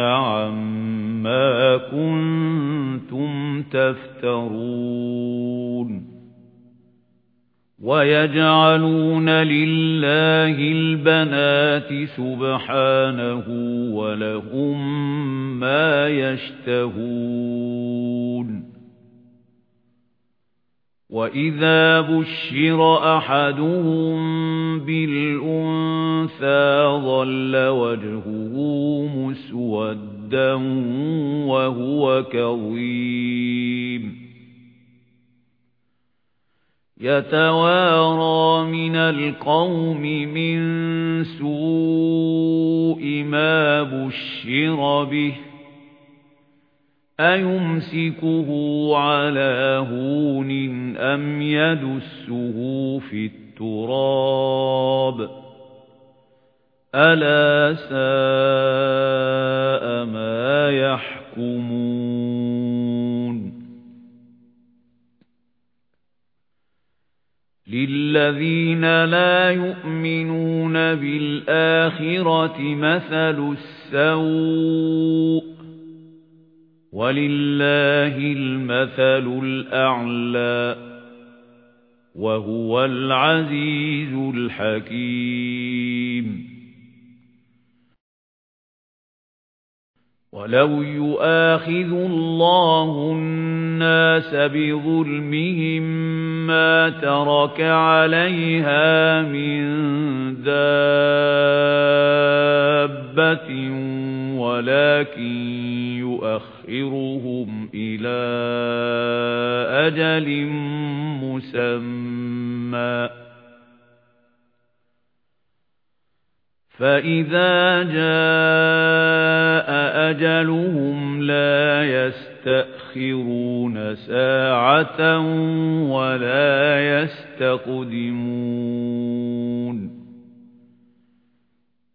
عما كنتم تفترون ويجعلون لله البنات سبحانه ولهم ما يشتهون وَإِذَا بُشِّرَ أَحَدُهُم بِالْأُنثَىٰ ظَلَّ وَجْهُهُ مُسْوَدًّا وَهُوَ كَظِيمٌ يَتَوَارَىٰ مِنَ الْقَوْمِ مِن سُوءِ مَا بُشِّرَ بِهِ أَيُمْسِكُهُ عَلَى هُونٍ أَمْ يَدُسُّهُ فِي التُّرَابِ أَلَا سَاءَ مَا يَحْكُمُونَ لِلَّذِينَ لَا يُؤْمِنُونَ بِالْآخِرَةِ مَثَلُ السَّوْءِ وَلِلَّهِ الْمَثَلُ الْأَعْلَى وَهُوَ الْعَزِيزُ الْحَكِيمُ. وَلَوْ يُؤَاخِذُ اللَّهُ النَّاسَ بِظُلْمِهِمْ مَا تَرَكَ عَلَيْهَا مِنْ دَابَّةٍ وَلَكِنْ يُؤَخِّرُهُمْ إِلَى أَجَلٍ مُّسَمًّى. فَإِذَا جَاءَ أَجَلُهُمْ لَا يَسْتَأْخِرُونَ سَاعَةً وَلَا يَسْتَقْدِمُونَ.